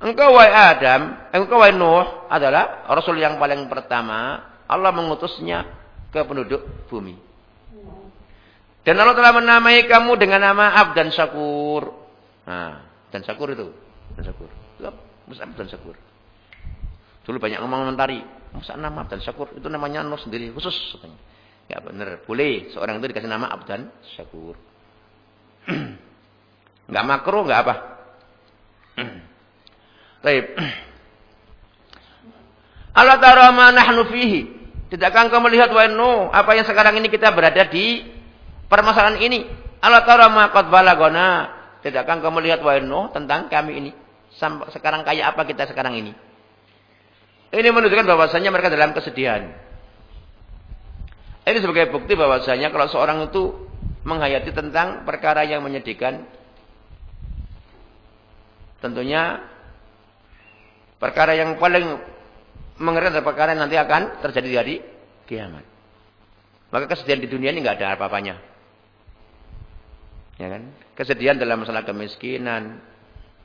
Engkau wahai Adam, engkau wahai Nuh adalah rasul yang paling pertama Allah mengutusnya ke penduduk bumi. Dan Allah telah menamai kamu dengan nama Abdan Syakur. Nah, dan Syakur itu. Dan Syakur. Abdan Syakur. Dulu banyak ngomong komentari. Masa nama Abdan Syakur? Itu namanya Nur sendiri khusus. Ya benar. Boleh. Seorang itu dikasih nama Abdan Syakur. [clears throat] Enggak makro, enggak apa. [clears throat] Baik. [clears throat] Allah tara ma nahnu fihi. Tidakkah engkau melihat wa apa yang sekarang ini kita berada di permasalahan ini? Allah tara ma qad balagona. Tidakkah engkau melihat wa tentang kami ini? Sampai sekarang kayak apa kita sekarang ini? Ini menunjukkan bahwasanya mereka dalam kesedihan. Ini sebagai bukti bahwasanya kalau seorang itu menghayati tentang perkara yang menyedihkan. Tentunya perkara yang paling mengerikan adalah perkara yang nanti akan terjadi di hari kiamat. Maka kesedihan di dunia ini nggak ada apa-apanya. Ya kan? Kesedihan dalam masalah kemiskinan,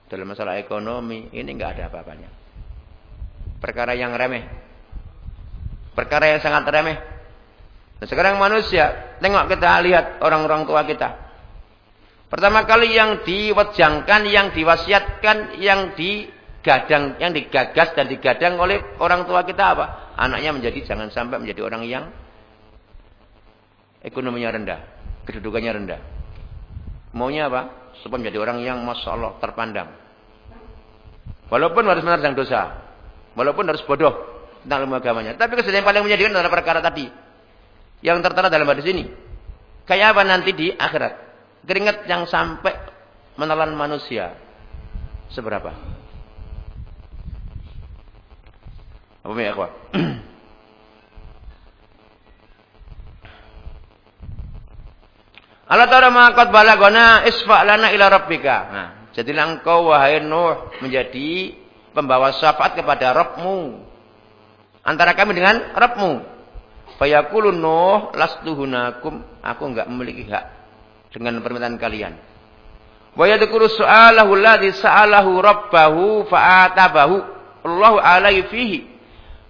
dalam masalah ekonomi, ini nggak ada apa-apanya. Perkara yang remeh. Perkara yang sangat remeh. Nah, sekarang manusia, tengok kita lihat orang-orang tua kita. Pertama kali yang diwejangkan, yang diwasiatkan, yang digadang, yang digagas dan digadang oleh orang tua kita apa? Anaknya menjadi jangan sampai menjadi orang yang ekonominya rendah, kedudukannya rendah. Maunya apa? Supaya menjadi orang yang masya Allah terpandang. Walaupun harus menerjang dosa, walaupun harus bodoh tentang ilmu agamanya. Tapi yang paling menyedihkan adalah perkara tadi yang tertera dalam hadis ini. Kayak apa nanti di akhirat? Keringat yang sampai menelan manusia. Seberapa? Apa ya, [clears throat] Allah Ta'ala maqad balagona isfa' lana ila rabbika. Nah, jadilah engkau wahai Nuh menjadi pembawa syafaat kepada Rabbmu. Antara kami dengan Rabbmu. Fayaqulu Nuh lastuhunakum, aku enggak memiliki hak dengan permintaan kalian. Wa yadhkuru su'alahu alladhi sa'alahu rabbahu fa'atabahu Allahu alaihi fihi.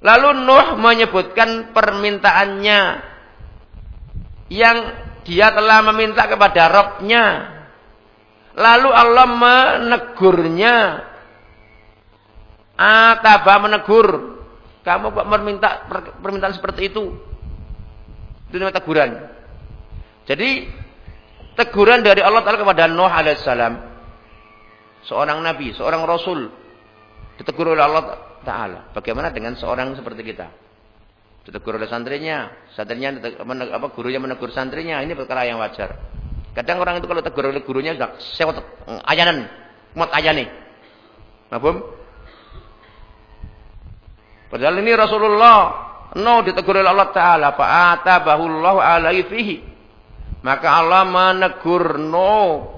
Lalu Nuh menyebutkan permintaannya yang dia telah meminta kepada Robnya. Lalu Allah menegurnya. Ataba menegur. Kamu kok meminta permintaan seperti itu? Itu namanya teguran. Jadi teguran dari Allah Taala kepada Nuh alaihissalam, seorang nabi, seorang rasul, ditegur oleh Allah Taala. Bagaimana dengan seorang seperti kita? ditegur oleh santrinya, santrinya apa gurunya menegur santrinya, ini perkara yang wajar. Kadang orang itu kalau tegur oleh gurunya sudah sewot ayanan, mat ayane. Mahfum? Padahal ini Rasulullah no ditegur oleh Allah taala fa atabahullahu alaihi fihi. Maka Allah menegur no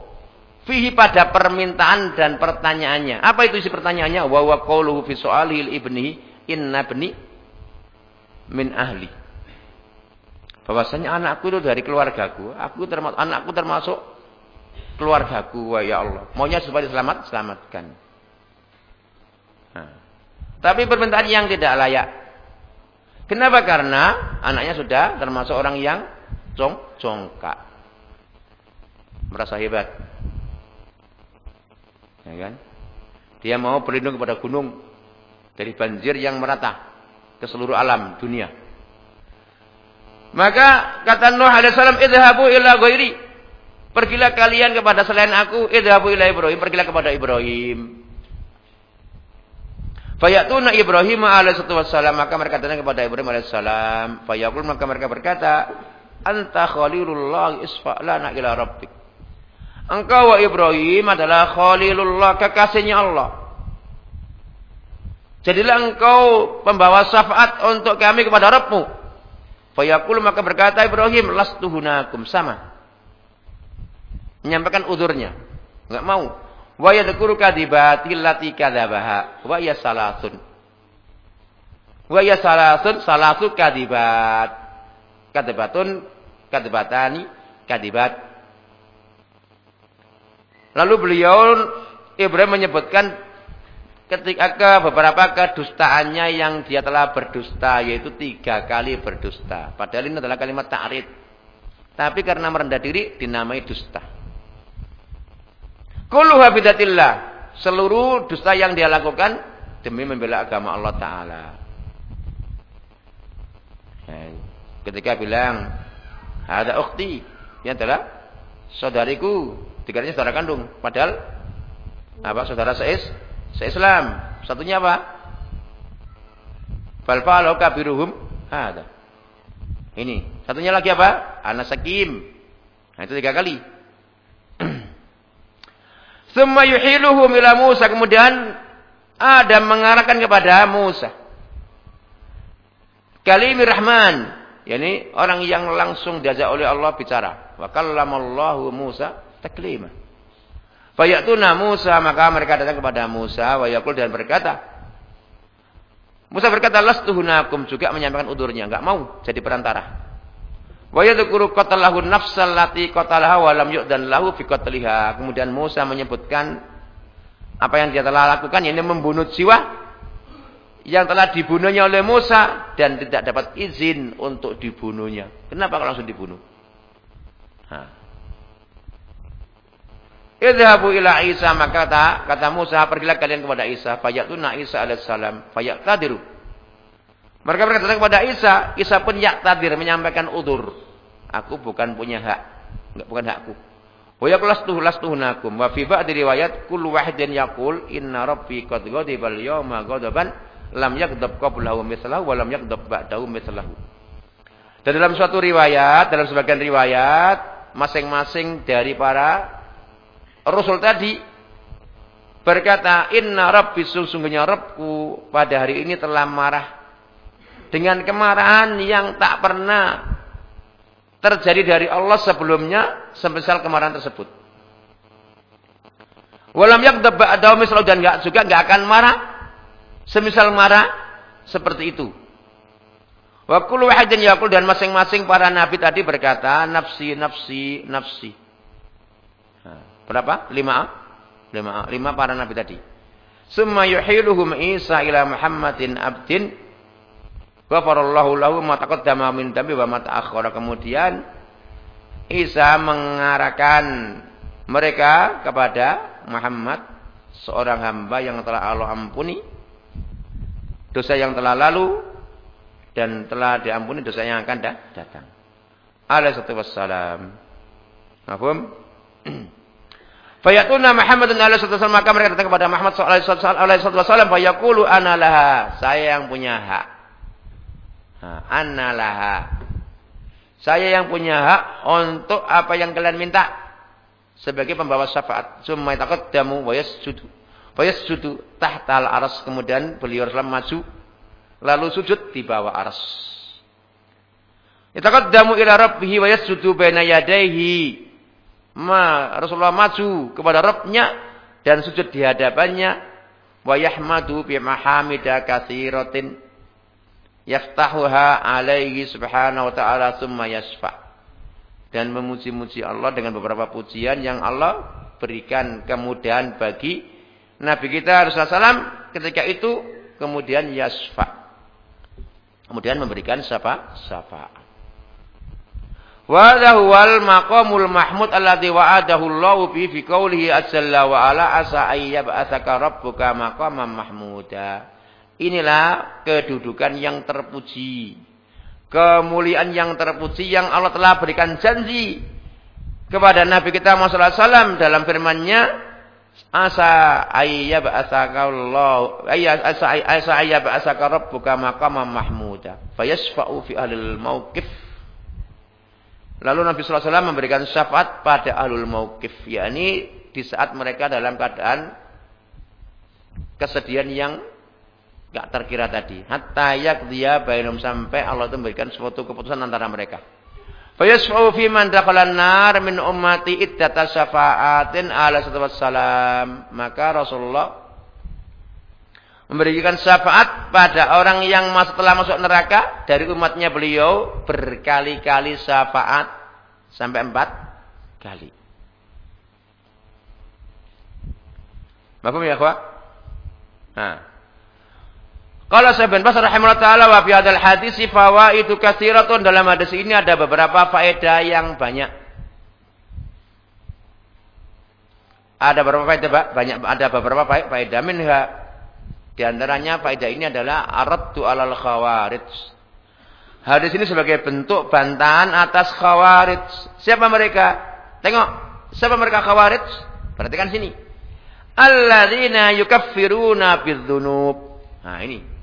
fihi pada permintaan dan pertanyaannya. Apa itu isi pertanyaannya? Wa wa qauluhu fi soalil ibni inna bni min ahli. Bahwasanya anakku itu dari keluargaku, aku termasuk anakku termasuk keluargaku, wah ya Allah. Maunya supaya selamat, selamatkan. Nah. Tapi permintaan yang tidak layak. Kenapa? Karena anaknya sudah termasuk orang yang cong congkak. Merasa hebat. Ya kan? Dia mau berlindung kepada gunung dari banjir yang merata ke seluruh alam dunia. Maka kata Nuh alaihissalam, "Idhabu ila ghairi." Pergilah kalian kepada selain aku, idhabu ila Ibrahim, pergilah kepada Ibrahim. Fayatuna Ibrahim alaihissalam, maka mereka datang kepada Ibrahim alaihissalam. Fayaqul maka mereka berkata, "Anta khalilullah isfa'lana ila rabbik." Engkau wa Ibrahim adalah khalilullah, kekasihnya Allah. Jadilah engkau pembawa syafaat untuk kami kepada Rabbmu. Fayaqul maka berkata Ibrahim, lastuhunakum sama. Menyampaikan udurnya. Enggak mau. Wa yadhkuru kadibatil lati kadzabaha wa ya salasun. Wa ya salasun salasu kadibat. Kadibatun kadibatani kadibat. Lalu beliau Ibrahim menyebutkan ketika ke beberapa kedustaannya yang dia telah berdusta yaitu tiga kali berdusta padahal ini adalah kalimat ta'rid tapi karena merendah diri dinamai dusta kullu habidatillah seluruh dusta yang dia lakukan demi membela agama Allah taala ketika bilang ada ukti yang adalah saudariku dikatanya saudara kandung padahal apa saudara seis se-Islam. Satunya apa? Fal fa'alu kabiruhum ada. Ini. Satunya lagi apa? Anasakim. Nah, itu tiga kali. Semua yuhiluhum ila Musa. Kemudian Adam mengarahkan kepada Musa. Kalimir Rahman. yakni orang yang langsung diajak oleh Allah bicara. Wa kallamallahu Musa taklima. Fayatuna Musa maka mereka datang kepada Musa wa yaqul dan berkata Musa berkata lastuhunakum juga menyampaikan udurnya, enggak mau jadi perantara. Wa yadhkuru qatalahu nafsal lati qatalaha wa lam yu'dan lahu fi qatliha. Kemudian Musa menyebutkan apa yang dia telah lakukan yaitu membunuh jiwa yang telah dibunuhnya oleh Musa dan tidak dapat izin untuk dibunuhnya. Kenapa kalau langsung dibunuh? Idhabu ila Isa maka kata kata Musa pergilah kalian kepada Isa fayatuna Isa alaihissalam tadiru. Mereka berkata kepada Isa, Isa pun tadir menyampaikan udur. Aku bukan punya hak, enggak bukan hakku. Wa yaqlastu lastuhunakum wa fi ba'd riwayat kullu wahidin yaqul inna rabbi qad ghadiba al-yawma ghadaban lam yakdab qablahu mislahu wa lam yakdab ba'dahu mislahu. Dan dalam suatu riwayat, dalam sebagian riwayat, masing-masing dari para rasul tadi berkata, "Inna rabbi sesungguhnya Rabbku pada hari ini telah marah dengan kemarahan yang tak pernah terjadi dari Allah sebelumnya semisal kemarahan tersebut." Walam yakdab ba'dahu mislahu dan enggak juga enggak akan marah Semisal marah seperti itu. Wa kullu wahidin yaqul dan masing-masing para nabi tadi berkata nafsi nafsi nafsi. berapa? Lima? Lima, lima para nabi tadi. Summa yuhiluhum Isa ila Muhammadin abdin Ghafarallahu lahu ma taqaddama min dambi wa ma ta'akhkhara. Kemudian Isa mengarahkan mereka kepada Muhammad seorang hamba yang telah Allah ampuni dosa yang telah lalu dan telah diampuni dosa yang akan datang. Alaihi wassalam. Mahfum? [clears throat] Fayatuna Muhammad dan alaihi wasallam maka mereka datang kepada Muhammad alaihi wasallam fayaqulu ana laha, saya yang punya hak. Ana laha. Saya yang punya hak untuk apa yang kalian minta sebagai pembawa syafaat. Summa taqaddamu wa yasjudu sudu tahtal aras. Kemudian beliau Rasulullah maju. Lalu sujud di bawah aras. Itaqaddamu ila rabbihi wa yasjudu baina yadayhi. Ma Rasulullah maju kepada Rabbnya dan sujud di hadapannya. Wa yahmadu bi mahamida katsiratin yaftahuha alaihi subhanahu wa ta'ala summa yasfa. Dan memuji-muji Allah dengan beberapa pujian yang Allah berikan kemudahan bagi Nabi kita Rasulullah SAW ketika itu kemudian yasfa. Kemudian memberikan syafa. Wa huwal maqamul mahmud alladhi wa'adahu Allahu bi fi qawlihi azza wa ala asa ayyab asaka rabbuka maqaman mahmuda. Inilah kedudukan yang terpuji. Kemuliaan yang terpuji yang Allah telah berikan janji kepada Nabi kita Muhammad SAW dalam firman-Nya Asa ayyab asaka Allah asa asa ayyab asaka rabbuka maqama mahmuda fayasfa'u fi ahlil mauqif Lalu Nabi sallallahu alaihi wasallam memberikan syafaat pada ahlul mauqif yakni di saat mereka dalam keadaan kesedihan yang gak terkira tadi hatta yakdiya bainum sampai Allah itu memberikan suatu keputusan antara mereka Fayasfa'u fi man nar min ummati iddata syafa'atin ala salam. Maka Rasulullah memberikan syafaat pada orang yang telah masuk neraka dari umatnya beliau berkali-kali syafaat sampai empat kali. Mahfum ya, Pak? Nah. Kalau saya bin Basar rahimahullah taala wa fi hadzal hadis itu katsiratun dalam hadis ini ada beberapa faedah yang banyak. Ada beberapa faedah banyak ada beberapa faedah minha. Di antaranya faedah ini adalah aradtu alal khawarij. Hadis ini sebagai bentuk bantahan atas khawarij. Siapa mereka? Tengok, siapa mereka khawarij? Perhatikan sini. Alladzina yukaffiruna bidzunub. Nah, ini.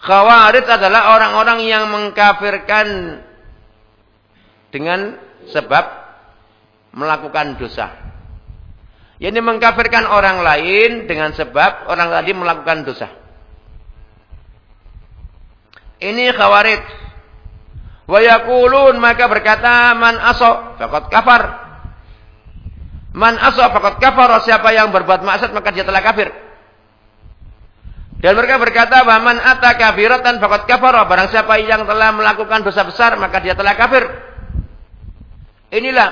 Khawarij adalah orang-orang yang mengkafirkan dengan sebab melakukan dosa. Ini mengkafirkan orang lain dengan sebab orang tadi melakukan dosa. Ini khawarij. Wa yaqulun maka berkata man aso faqad kafar. Man aso faqad kafar siapa yang berbuat maksiat maka dia telah kafir. Dan mereka berkata, "Waman ata kafiratan faqad kafara." Barang siapa yang telah melakukan dosa besar, maka dia telah kafir. Inilah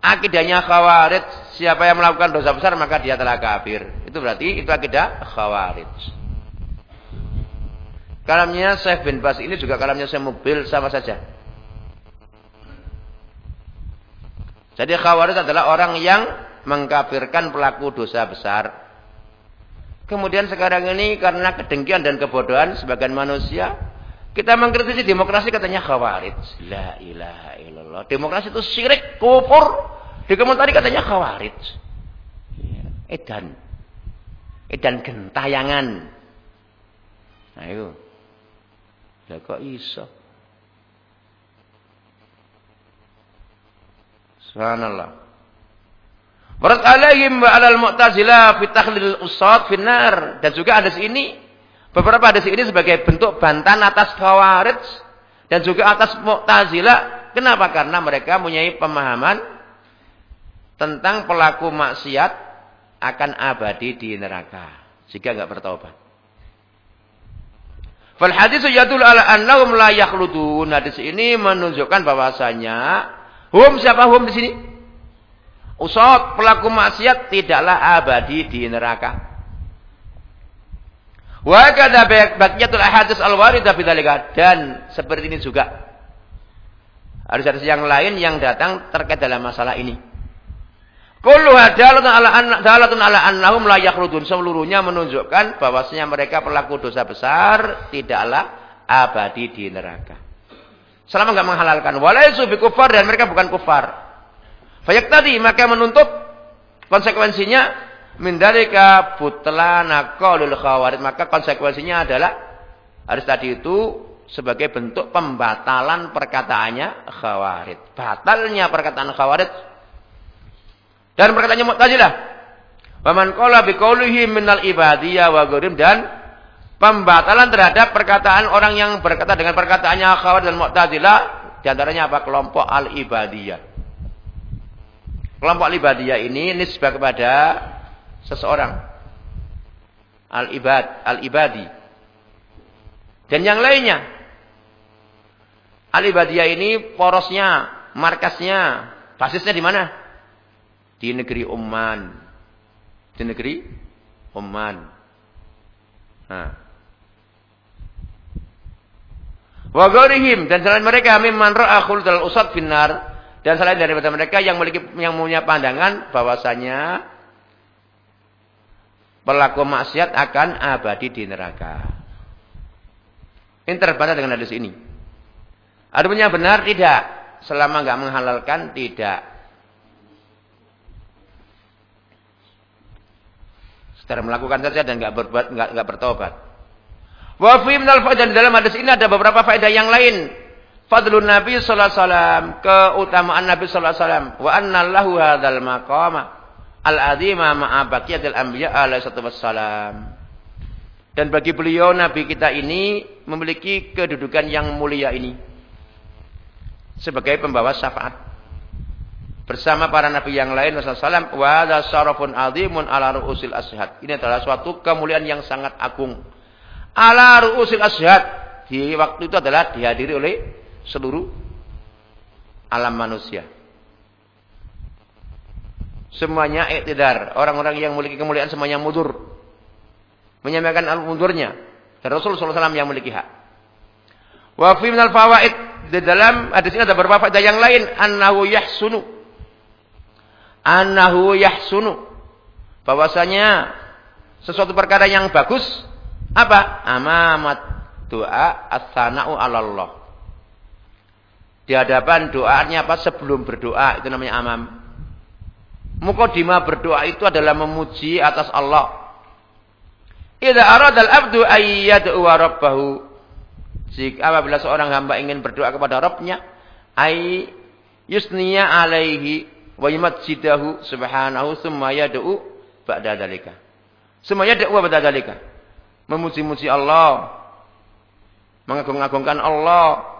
akidahnya Khawarij. Siapa yang melakukan dosa besar, maka dia telah kafir. Itu berarti itu akidah Khawarij. Kalamnya Syekh bin Bas ini juga kalamnya Syekh Mobil sama saja. Jadi Khawarij adalah orang yang mengkafirkan pelaku dosa besar. Kemudian sekarang ini karena kedengkian dan kebodohan sebagian manusia, kita mengkritisi demokrasi katanya khawarij. La ilaha illallah. Demokrasi itu syirik, kufur. Dikomentari katanya khawarij. Ya, edan. Edan gentayangan. Nah itu. Ya kok iso? Subhanallah. Berat alaihim wa alal mu'tazilah fi takhlil usad finnar. Dan juga ada ini beberapa hadis ini sebagai bentuk bantahan atas khawarij dan juga atas mu'tazilah. Kenapa? Karena mereka mempunyai pemahaman tentang pelaku maksiat akan abadi di neraka jika enggak bertobat. Fal hadis yadul ala annahum la yakhludun. Hadis ini menunjukkan bahwasanya hum siapa hum di sini? Usot pelaku maksiat tidaklah abadi di neraka. Wa kada baqiyatul ahadits al-waridah bidzalika dan seperti ini juga. Harus ada yang lain yang datang terkait dalam masalah ini. Kullu hadalatun ala anna dalatun ala annahum la yakhrudun seluruhnya menunjukkan bahwasanya mereka pelaku dosa besar tidaklah abadi di neraka. Selama enggak menghalalkan walaisu bi kufar dan mereka bukan kufar. Fayak tadi maka menuntut konsekuensinya mindalika butlana qaulul khawarij maka konsekuensinya adalah harus tadi itu sebagai bentuk pembatalan perkataannya khawarij. Batalnya perkataan khawarij dan perkataannya Mu'tazilah. Waman qala biqaulihi minal ibadiyah wa ghurim dan pembatalan terhadap perkataan orang yang berkata dengan perkataannya khawarij dan Mu'tazilah di antaranya apa? Kelompok al-ibadiyah. Kelompok libadiyah ini nisbah kepada seseorang. Al-ibad, al-ibadi. Dan yang lainnya. Al-ibadiyah ini porosnya, markasnya, basisnya di mana? Di negeri Oman. Di negeri Oman. Nah. Wa dan selain mereka mimman ra'a khuldal usad finnar dan selain daripada mereka yang memiliki yang punya pandangan bahwasanya pelaku maksiat akan abadi di neraka. Ini terbantah dengan hadis ini. Ada punya benar tidak? Selama nggak menghalalkan tidak. Setelah melakukan saja dan nggak berbuat nggak bertobat. Wa fi dan dalam hadis ini ada beberapa faedah yang lain fadlun Nabi sallallahu alaihi wasallam, keutamaan Nabi sallallahu alaihi wasallam, wa anna lahu hadzal maqama al-azima ma'a baqiyatil anbiya alaihi wassalam. Dan bagi beliau Nabi kita ini memiliki kedudukan yang mulia ini sebagai pembawa syafaat bersama para nabi yang lain wasallam wa hadza syarafun azimun ala ruusil ashad. Ini adalah suatu kemuliaan yang sangat agung. Ala ruusil ashad. Di waktu itu adalah dihadiri oleh seluruh alam manusia. Semuanya iktidar. Orang-orang yang memiliki kemuliaan semuanya mudur. Menyampaikan al-mundurnya. Dan Rasulullah SAW yang memiliki hak. Wa fi minal fawaid. Di dalam hadis ini ada beberapa faedah yang lain. Annahu yahsunu. Annahu yahsunu. Bahwasanya sesuatu perkara yang bagus. Apa? Amamat doa as-sana'u Allah di hadapan doanya apa sebelum berdoa itu namanya amam. Mukodima berdoa itu adalah memuji atas Allah. Idza arada al-abdu ayyad'u rabbahu. Jika apabila seorang hamba ingin berdoa kepada Rabbnya, ay yusniya alaihi wa yumajjidahu subhanahu summa yad'u ba'da dalika. Summa yad'u ba'da dalika. Memuji-muji Allah mengagung-agungkan Allah.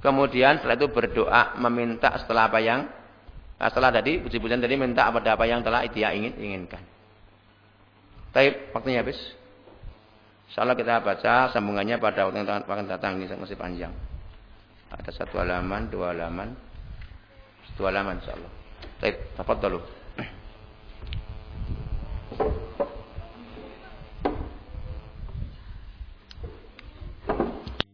Kemudian setelah itu berdoa meminta setelah apa yang nah, setelah tadi puji-pujian tadi minta apa apa yang telah dia ingin inginkan. Tapi waktunya habis. Insyaallah kita baca sambungannya pada waktu yang akan datang ini masih panjang. Ada satu halaman, dua halaman, satu halaman insyaallah. Baik, dapat dulu.